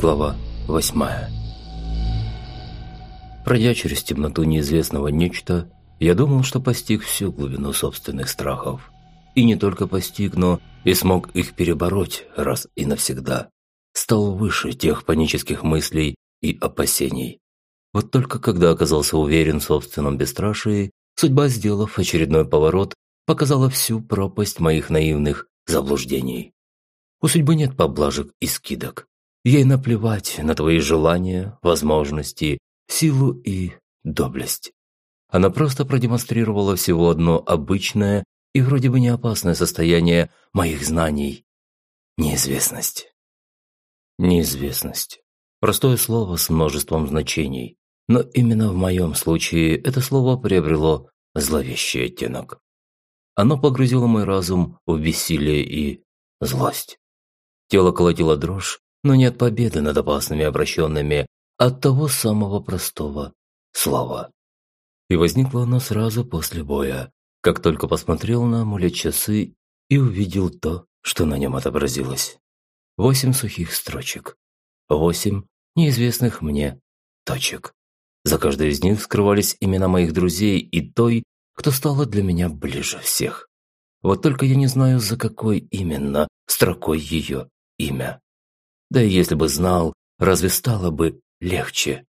Глава восьмая Пройдя через темноту неизвестного нечто, я думал, что постиг всю глубину собственных страхов. И не только постиг, но и смог их перебороть раз и навсегда. Стал выше тех панических мыслей и опасений. Вот только когда оказался уверен в собственном бесстрашии, судьба, сделав очередной поворот, показала всю пропасть моих наивных заблуждений. У судьбы нет поблажек и скидок. Ей наплевать на твои желания, возможности, силу и доблесть. Она просто продемонстрировала всего одно обычное и вроде бы не опасное состояние моих знаний – неизвестность. Неизвестность. Простое слово с множеством значений. Но именно в моем случае это слово приобрело зловещий оттенок. Оно погрузило мой разум в бессилие и злость. Тело колотило дрожь, но не от победы над опасными обращенными, от того самого простого слова. И возникло оно сразу после боя, как только посмотрел на амулет часы и увидел то, что на нем отобразилось. Восемь сухих строчек. Восемь неизвестных мне точек. За каждой из них скрывались имена моих друзей и той, кто стала для меня ближе всех. Вот только я не знаю, за какой именно строкой ее имя. Да и если бы знал, разве стало бы легче?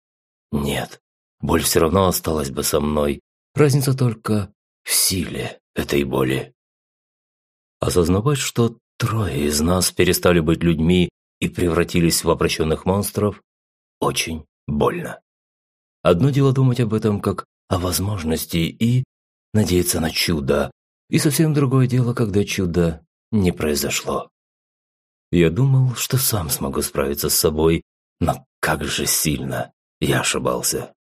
Нет, боль все равно осталась бы со мной. Разница только в силе этой боли. Осознавать, что трое из нас перестали быть людьми и превратились в обращенных монстров, очень больно. Одно дело думать об этом как о возможности и надеяться на чудо, и совсем другое дело, когда чудо не произошло. Я думал, что сам смогу справиться с собой, но как же сильно я ошибался.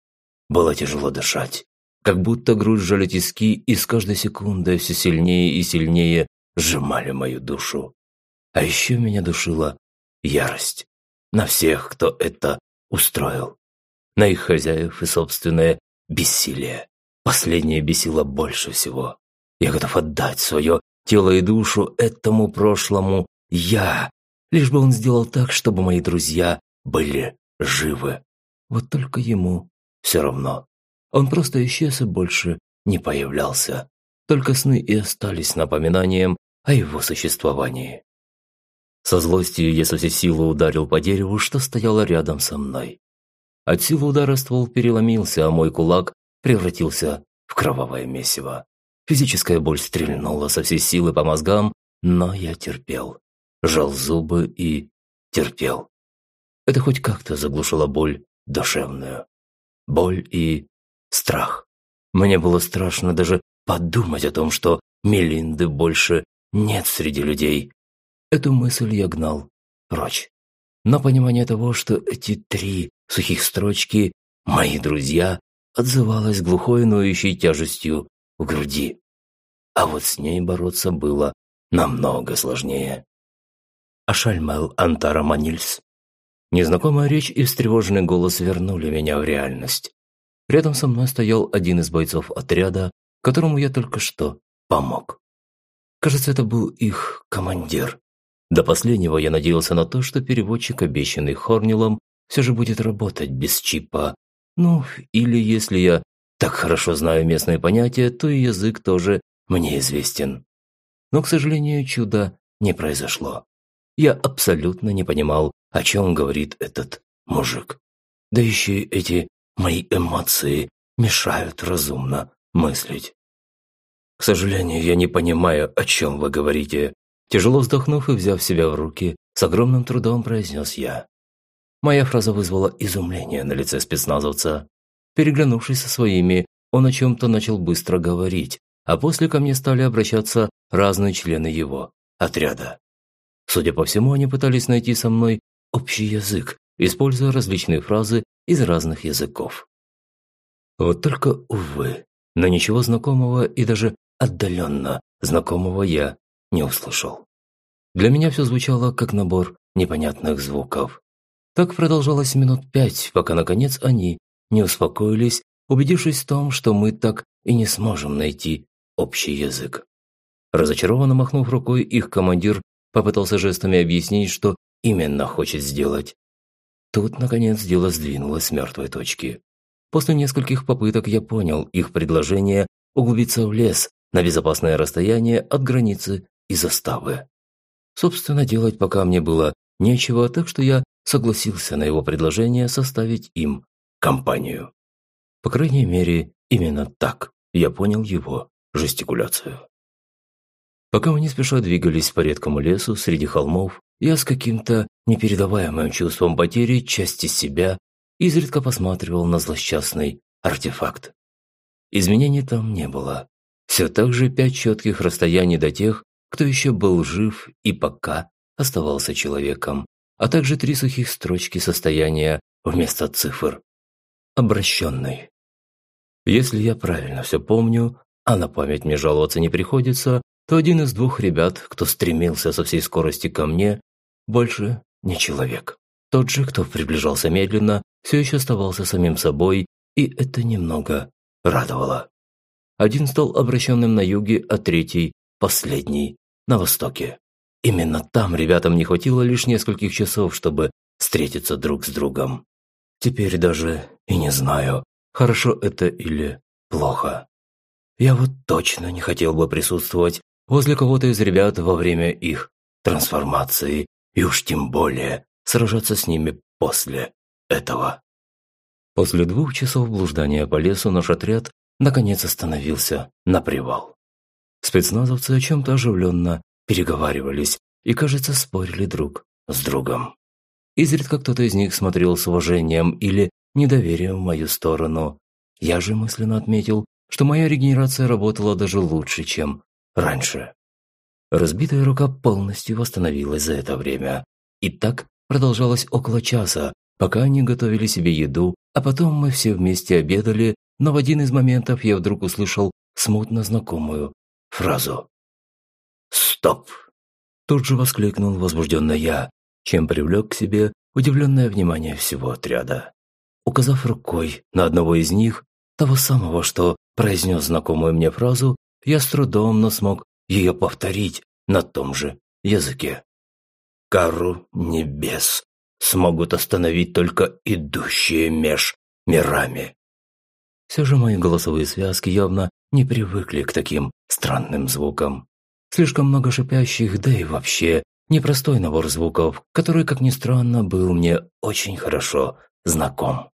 Было тяжело дышать, как будто грудь сжали тиски, и с каждой секундой все сильнее и сильнее сжимали мою душу. А еще меня душила ярость на всех, кто это устроил. На их хозяев и собственное бессилие. Последнее бесило больше всего. Я готов отдать свое тело и душу этому прошлому «я», Лишь бы он сделал так, чтобы мои друзья были живы. Вот только ему все равно. Он просто исчез и больше не появлялся. Только сны и остались напоминанием о его существовании. Со злостью я со всей силы ударил по дереву, что стояло рядом со мной. От силы удара ствол переломился, а мой кулак превратился в кровавое месиво. Физическая боль стрельнула со всей силы по мозгам, но я терпел жал зубы и терпел. Это хоть как-то заглушило боль душевную. Боль и страх. Мне было страшно даже подумать о том, что Мелинды больше нет среди людей. Эту мысль я гнал прочь. Но понимание того, что эти три сухих строчки «мои друзья» отзывалось глухой ноющей тяжестью в груди. А вот с ней бороться было намного сложнее ошальмел Антара Манильс. Незнакомая речь и встревоженный голос вернули меня в реальность. Рядом со мной стоял один из бойцов отряда, которому я только что помог. Кажется, это был их командир. До последнего я надеялся на то, что переводчик, обещанный Хорнилом, все же будет работать без чипа. Ну, или если я так хорошо знаю местные понятия, то и язык тоже мне известен. Но, к сожалению, чуда не произошло. Я абсолютно не понимал, о чем говорит этот мужик. Да еще и эти мои эмоции мешают разумно мыслить. К сожалению, я не понимаю, о чем вы говорите. Тяжело вздохнув и взяв себя в руки, с огромным трудом произнес я. Моя фраза вызвала изумление на лице спецназовца. Переглянувшись со своими, он о чем-то начал быстро говорить, а после ко мне стали обращаться разные члены его отряда. Судя по всему, они пытались найти со мной общий язык, используя различные фразы из разных языков. Вот только, увы, но ничего знакомого и даже отдаленно знакомого я не услышал. Для меня все звучало как набор непонятных звуков. Так продолжалось минут пять, пока, наконец, они не успокоились, убедившись в том, что мы так и не сможем найти общий язык. Разочарованно махнув рукой, их командир Попытался жестами объяснить, что именно хочет сделать. тут, наконец, дело сдвинулось с мертвой точки. После нескольких попыток я понял их предложение углубиться в лес на безопасное расстояние от границы и заставы. Собственно, делать пока мне было нечего, так что я согласился на его предложение составить им компанию. По крайней мере, именно так я понял его жестикуляцию. Пока мы не спеша двигались по редкому лесу среди холмов, я с каким-то непередаваемым чувством потери части себя изредка посматривал на злосчастный артефакт. Изменений там не было. Все так же пять четких расстояний до тех, кто еще был жив и пока оставался человеком, а также три сухих строчки состояния вместо цифр. Обращенный. Если я правильно все помню, а на память мне жаловаться не приходится, то один из двух ребят, кто стремился со всей скорости ко мне, больше не человек. Тот же, кто приближался медленно, все еще оставался самим собой, и это немного радовало. Один стал обращенным на юге, а третий – последний, на востоке. Именно там ребятам не хватило лишь нескольких часов, чтобы встретиться друг с другом. Теперь даже и не знаю, хорошо это или плохо. Я вот точно не хотел бы присутствовать возле кого-то из ребят во время их трансформации, и уж тем более сражаться с ними после этого. После двух часов блуждания по лесу наш отряд наконец остановился на привал. Спецназовцы о чем-то оживленно переговаривались и, кажется, спорили друг с другом. Изредка кто-то из них смотрел с уважением или недоверием в мою сторону. Я же мысленно отметил, что моя регенерация работала даже лучше, чем раньше. Разбитая рука полностью восстановилась за это время. И так продолжалось около часа, пока они готовили себе еду, а потом мы все вместе обедали, но в один из моментов я вдруг услышал смутно знакомую фразу. «Стоп!» Тут же воскликнул возбужденно я, чем привлек к себе удивленное внимание всего отряда. Указав рукой на одного из них, того самого, что произнес знакомую мне фразу, я с трудом, но смог ее повторить на том же языке. «Кару небес смогут остановить только идущие меж мирами». Все же мои голосовые связки явно не привыкли к таким странным звукам. Слишком много шипящих, да и вообще непростой набор звуков, который, как ни странно, был мне очень хорошо знаком.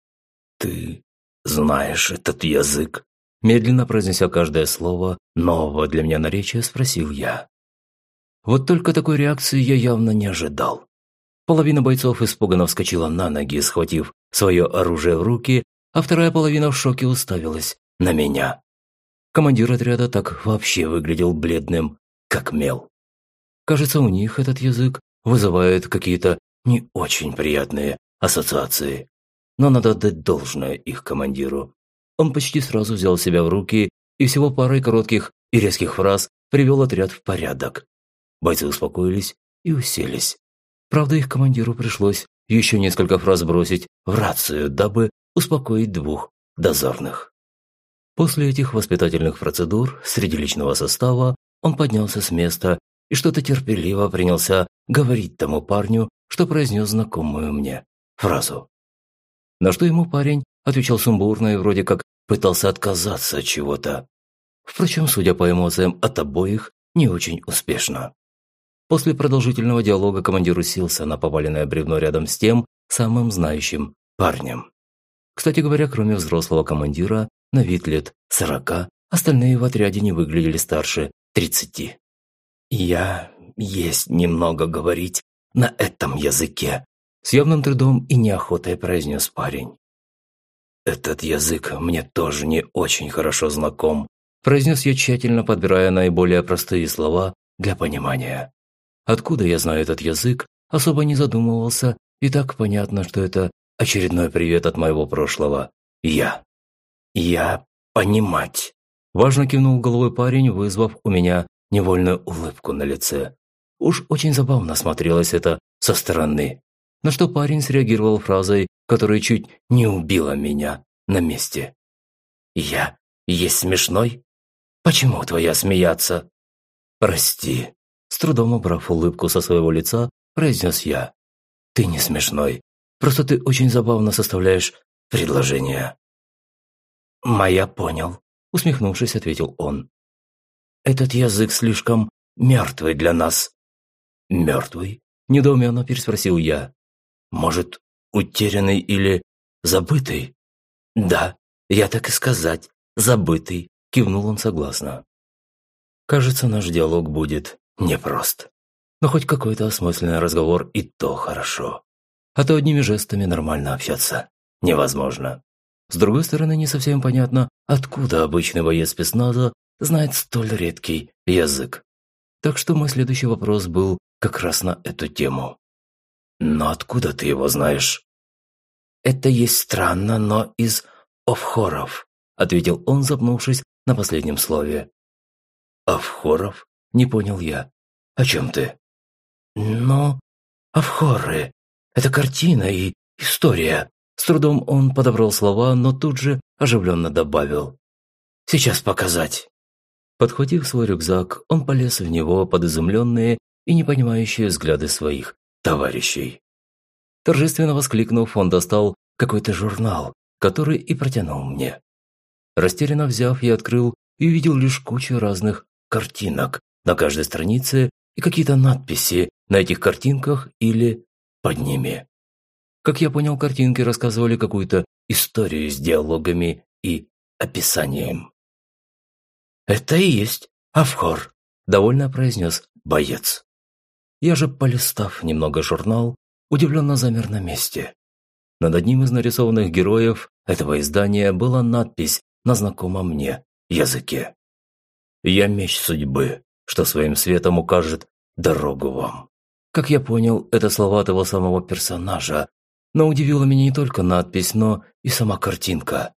«Ты знаешь этот язык?» Медленно произнеся каждое слово, нового для меня наречия, спросил я. Вот только такой реакции я явно не ожидал. Половина бойцов испуганно вскочила на ноги, схватив свое оружие в руки, а вторая половина в шоке уставилась на меня. Командир отряда так вообще выглядел бледным, как мел. Кажется, у них этот язык вызывает какие-то не очень приятные ассоциации. Но надо отдать должное их командиру. Он почти сразу взял себя в руки и всего парой коротких и резких фраз привел отряд в порядок. Бойцы успокоились и уселись. Правда, их командиру пришлось еще несколько фраз бросить в рацию, дабы успокоить двух дозорных. После этих воспитательных процедур среди личного состава он поднялся с места и что-то терпеливо принялся говорить тому парню, что произнес знакомую мне фразу. На что ему парень отвечал сумбурно и вроде как пытался отказаться от чего-то. Впрочем, судя по эмоциям от обоих, не очень успешно. После продолжительного диалога командир уселся на поваленное бревно рядом с тем самым знающим парнем. Кстати говоря, кроме взрослого командира, на вид лет сорока, остальные в отряде не выглядели старше тридцати. «Я есть немного говорить на этом языке», с явным трудом и неохотой произнес парень. «Этот язык мне тоже не очень хорошо знаком», произнес я тщательно, подбирая наиболее простые слова для понимания. Откуда я знаю этот язык, особо не задумывался, и так понятно, что это очередной привет от моего прошлого. Я. Я понимать. Важно кивнул головой парень, вызвав у меня невольную улыбку на лице. Уж очень забавно смотрелось это со стороны. На что парень среагировал фразой, которая чуть не убила меня на месте. «Я есть смешной? Почему твоя смеяться?» «Прости», с трудом убрав улыбку со своего лица, произнес я. «Ты не смешной. Просто ты очень забавно составляешь предложения». «Моя понял», – усмехнувшись, ответил он. «Этот язык слишком мертвый для нас». «Мертвый?» – недоуменно переспросил я. «Может, утерянный или забытый?» «Да, я так и сказать, забытый», – кивнул он согласно. «Кажется, наш диалог будет непрост. Но хоть какой-то осмысленный разговор и то хорошо. А то одними жестами нормально общаться невозможно. С другой стороны, не совсем понятно, откуда обычный боец спецназа знает столь редкий язык. Так что мой следующий вопрос был как раз на эту тему. «Но откуда ты его знаешь?» «Это есть странно, но из Овхоров», – ответил он, запнувшись на последнем слове. «Овхоров?» – не понял я. «О чем ты?» «Ну, Овхоры. Это картина и история. С трудом он подобрал слова, но тут же оживленно добавил. «Сейчас показать». Подхватив свой рюкзак, он полез в него под изумленные и непонимающие взгляды своих товарищей. Торжественно воскликнув, он достал какой-то журнал, который и протянул мне. Растерянно взяв, я открыл и увидел лишь кучу разных картинок на каждой странице и какие-то надписи на этих картинках или под ними. Как я понял, картинки рассказывали какую-то историю с диалогами и описанием. «Это и есть Авхор», – довольно произнес боец. Я же, полистав немного журнал, удивленно замер на месте. Над одним из нарисованных героев этого издания была надпись на знакомом мне языке. «Я меч судьбы, что своим светом укажет дорогу вам». Как я понял, это слова того самого персонажа, но удивила меня не только надпись, но и сама картинка.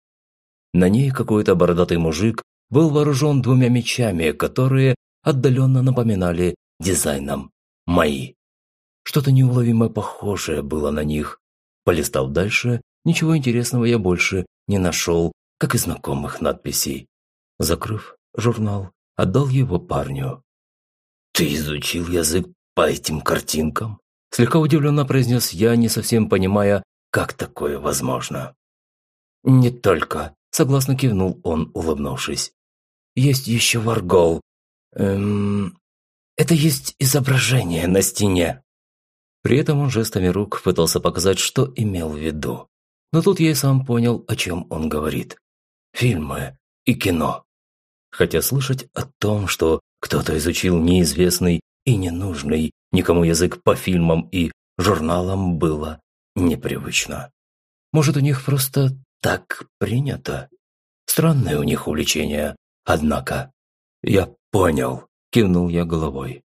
На ней какой-то бородатый мужик был вооружен двумя мечами, которые отдаленно напоминали дизайном мои. Что-то неуловимо похожее было на них. Полистав дальше, ничего интересного я больше не нашел, как и знакомых надписей. Закрыв журнал, отдал его парню. «Ты изучил язык по этим картинкам?» Слегка удивленно произнес я, не совсем понимая, как такое возможно. «Не только», – согласно кивнул он, улыбнувшись. «Есть еще варгол. Эм, это есть изображение на стене». При этом он жестами рук пытался показать, что имел в виду. Но тут я и сам понял, о чем он говорит. Фильмы и кино. Хотя слышать о том, что кто-то изучил неизвестный и ненужный никому язык по фильмам и журналам было непривычно. Может, у них просто так принято? Странное у них увлечение, однако. Я понял, кивнул я головой.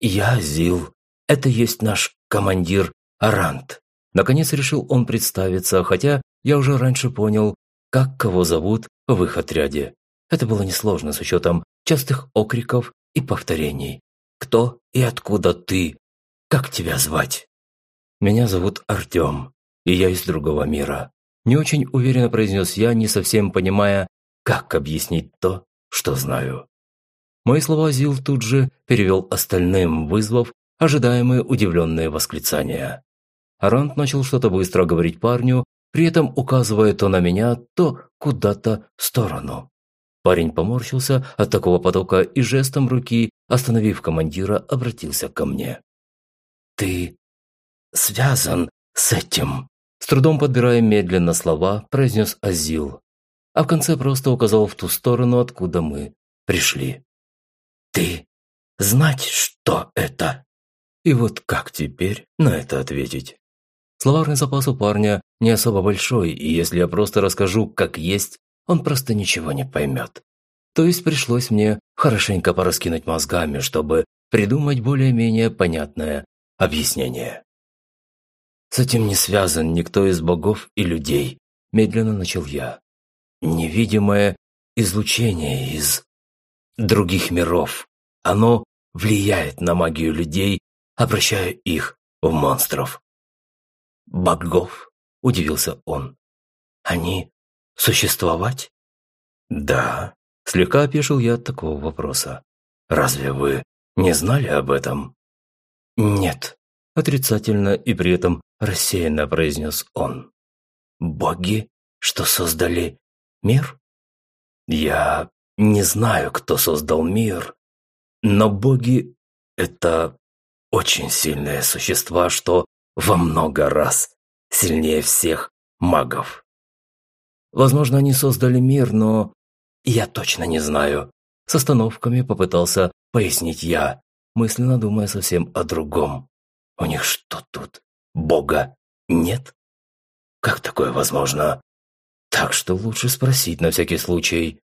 Я Зил, это есть наш командир Арант. Наконец решил он представиться, хотя я уже раньше понял, как кого зовут в их отряде. Это было несложно с учетом частых окриков и повторений. Кто и откуда ты? Как тебя звать?» «Меня зовут Артем, и я из другого мира». Не очень уверенно произнес я, не совсем понимая, как объяснить то, что знаю. Мои слова Зил тут же перевел остальным, вызвав ожидаемые удивленные восклицания. Арант начал что-то быстро говорить парню, при этом указывая то на меня, то куда-то в сторону. Парень поморщился от такого потока и жестом руки, остановив командира, обратился ко мне. «Ты связан с этим?» С трудом подбирая медленно слова, произнес Азил, а в конце просто указал в ту сторону, откуда мы пришли. «Ты знать, что это?» И вот как теперь на это ответить? Словарный запас у парня не особо большой, и если я просто расскажу, как есть, он просто ничего не поймет. То есть пришлось мне хорошенько пораскинуть мозгами, чтобы придумать более-менее понятное объяснение. С этим не связан никто из богов и людей, медленно начал я. Невидимое излучение из других миров. Оно влияет на магию людей, обращая их в монстров. «Богов?» – удивился он. «Они существовать?» «Да», – слегка опешил я от такого вопроса. «Разве вы не знали об этом?» «Нет», отрицательно и при этом рассеянно произнес он. «Боги, что создали мир?» «Я не знаю, кто создал мир, но боги – это очень сильные существа, что во много раз сильнее всех магов. Возможно, они создали мир, но я точно не знаю. С остановками попытался пояснить я, мысленно думая совсем о другом. У них что тут? Бога нет? Как такое возможно? Так что лучше спросить на всякий случай.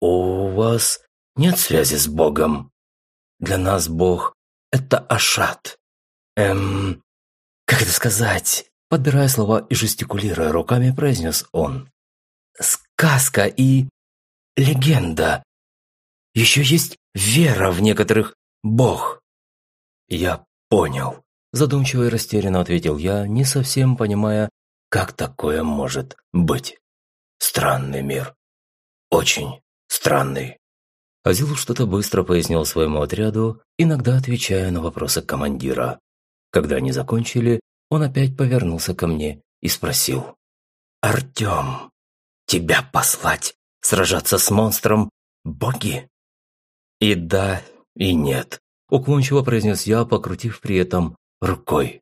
У вас нет связи с Богом? Для нас Бог – это Ашат. Эм, как это сказать? Подбирая слова и жестикулируя руками, произнес он. Сказка и легенда. Еще есть вера в некоторых бог. Я понял. Задумчиво и растерянно ответил я, не совсем понимая, как такое может быть. Странный мир. Очень странный. Азил что-то быстро пояснил своему отряду, иногда отвечая на вопросы командира. Когда они закончили, он опять повернулся ко мне и спросил. «Артем, тебя послать сражаться с монстром боги?» «И да, и нет», – уклончиво произнес я, покрутив при этом рукой.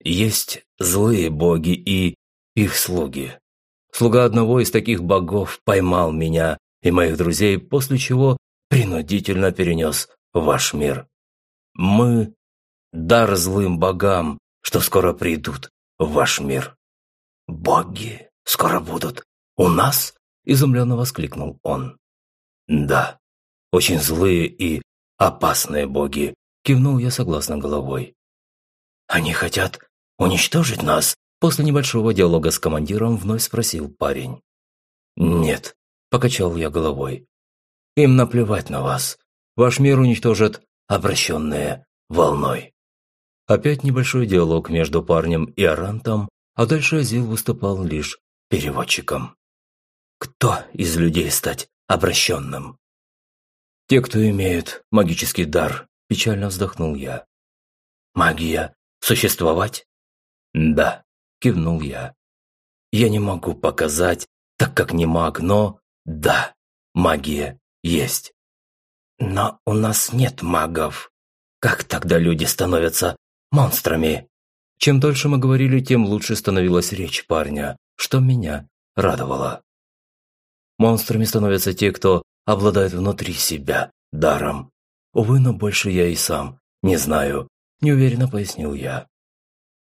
«Есть злые боги и их слуги. Слуга одного из таких богов поймал меня и моих друзей, после чего принудительно перенес ваш мир. Мы – дар злым богам, что скоро придут в ваш мир. «Боги скоро будут у нас?» – изумленно воскликнул он. «Да, очень злые и опасные боги», – кивнул я согласно головой. «Они хотят уничтожить нас?» После небольшого диалога с командиром вновь спросил парень. «Нет», – покачал я головой. «Им наплевать на вас. Ваш мир уничтожат обращенные волной». Опять небольшой диалог между парнем и Арантом, а дальше Азил выступал лишь переводчиком. Кто из людей стать обращенным? Те, кто имеют магический дар, печально вздохнул я. Магия существовать? Да, кивнул я. Я не могу показать, так как не маг, но да, магия есть. Но у нас нет магов. Как тогда люди становятся монстрами. Чем дольше мы говорили, тем лучше становилась речь парня, что меня радовало. Монстрами становятся те, кто обладает внутри себя даром. Увы, но больше я и сам не знаю, неуверенно пояснил я.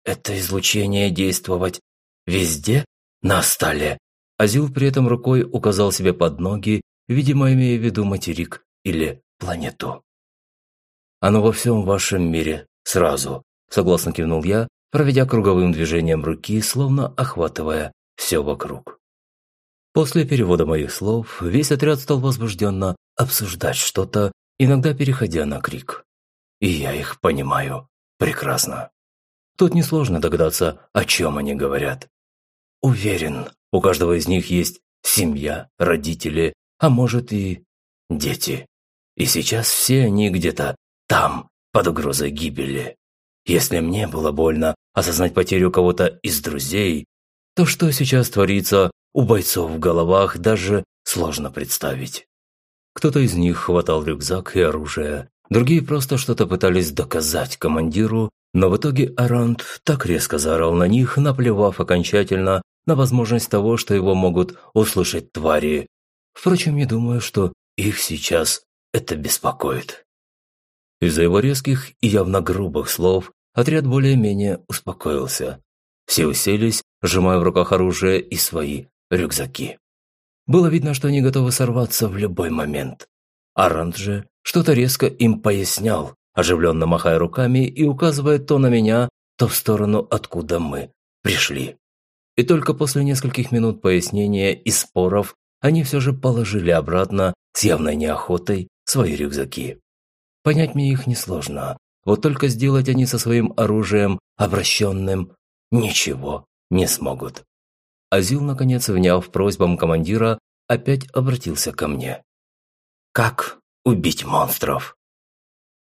Это излучение действовать везде на столе. Азил при этом рукой указал себе под ноги, видимо, имея в виду материк или планету. Оно во всем вашем мире сразу, Согласно кивнул я, проведя круговым движением руки, словно охватывая все вокруг. После перевода моих слов весь отряд стал возбужденно обсуждать что-то, иногда переходя на крик. И я их понимаю прекрасно. Тут несложно догадаться, о чем они говорят. Уверен, у каждого из них есть семья, родители, а может и дети. И сейчас все они где-то там, под угрозой гибели. Если мне было больно осознать потерю кого-то из друзей, то что сейчас творится у бойцов в головах, даже сложно представить. Кто-то из них хватал рюкзак и оружие, другие просто что-то пытались доказать командиру, но в итоге Арант так резко заорал на них, наплевав окончательно на возможность того, что его могут услышать твари. Впрочем, я думаю, что их сейчас это беспокоит. Из-за его резких и явно грубых слов отряд более-менее успокоился. Все уселись, сжимая в руках оружие и свои рюкзаки. Было видно, что они готовы сорваться в любой момент. Арант же что-то резко им пояснял, оживленно махая руками и указывая то на меня, то в сторону, откуда мы пришли. И только после нескольких минут пояснения и споров они все же положили обратно с явной неохотой свои рюкзаки. Понять мне их несложно. Вот только сделать они со своим оружием, обращенным, ничего не смогут. Азил, наконец, вняв просьбам командира, опять обратился ко мне. «Как убить монстров?»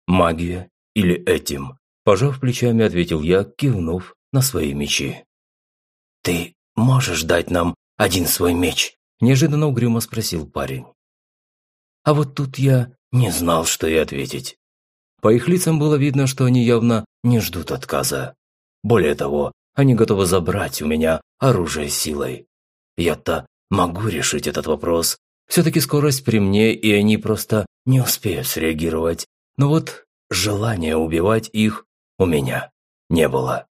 «Магия или этим Пожав плечами, ответил я, кивнув на свои мечи. «Ты можешь дать нам один свой меч?» – неожиданно угрюмо спросил парень. А вот тут я не знал, что и ответить. По их лицам было видно, что они явно не ждут отказа. Более того, они готовы забрать у меня оружие силой. Я-то могу решить этот вопрос. Все-таки скорость при мне, и они просто не успеют среагировать. Но вот желания убивать их у меня не было.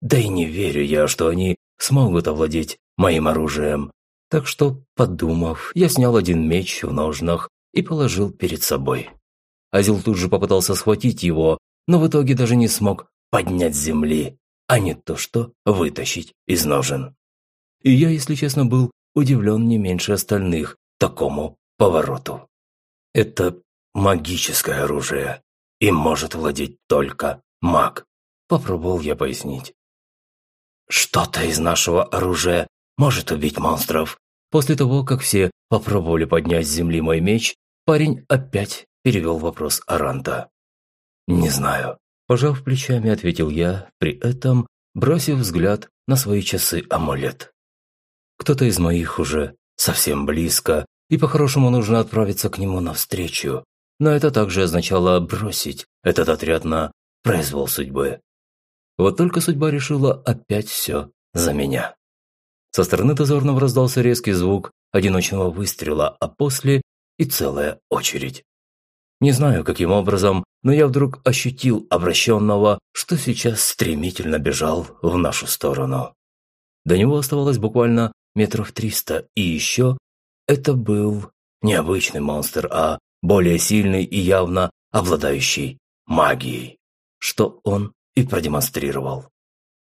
Да и не верю я, что они смогут овладеть моим оружием. Так что, подумав, я снял один меч в ножнах и положил перед собой. Азил тут же попытался схватить его, но в итоге даже не смог поднять с земли, а не то что вытащить из ножен. И я, если честно, был удивлен не меньше остальных такому повороту. Это магическое оружие, им может владеть только маг, попробовал я пояснить. Что-то из нашего оружия может убить монстров. После того, как все попробовали поднять с земли мой меч, парень опять перевел вопрос Аранта. «Не знаю», – пожав плечами, ответил я, при этом бросив взгляд на свои часы-амулет. Кто-то из моих уже совсем близко, и по-хорошему нужно отправиться к нему навстречу. Но это также означало бросить этот отряд на произвол судьбы. Вот только судьба решила опять все за меня. Со стороны дозорного раздался резкий звук одиночного выстрела, а после и целая очередь. Не знаю, каким образом, но я вдруг ощутил обращенного, что сейчас стремительно бежал в нашу сторону. До него оставалось буквально метров триста, и еще это был не обычный монстр, а более сильный и явно обладающий магией, что он и продемонстрировал.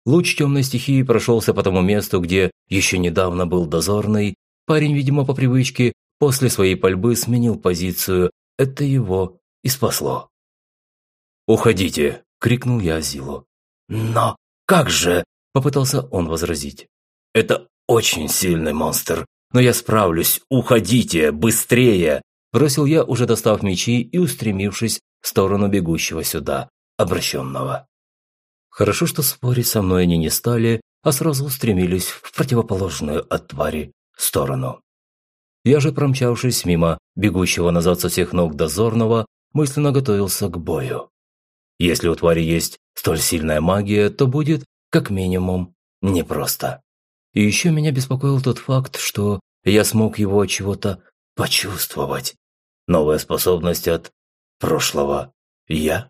Луч темной стихии прошелся по тому месту, где еще недавно был дозорный. Парень, видимо, по привычке, после своей пальбы сменил позицию. Это его и спасло. «Уходите!» – крикнул я Азилу. «Но как же?» – попытался он возразить. «Это очень сильный монстр, но я справлюсь. Уходите! Быстрее!» Бросил я, уже достав мечи и устремившись в сторону бегущего сюда, обращенного. Хорошо, что спорить со мной они не стали, а сразу устремились в противоположную от твари сторону. Я же, промчавшись мимо бегущего назад со всех ног дозорного, мысленно готовился к бою. Если у твари есть столь сильная магия, то будет, как минимум, непросто. И еще меня беспокоил тот факт, что я смог его чего-то почувствовать. Новая способность от прошлого «я».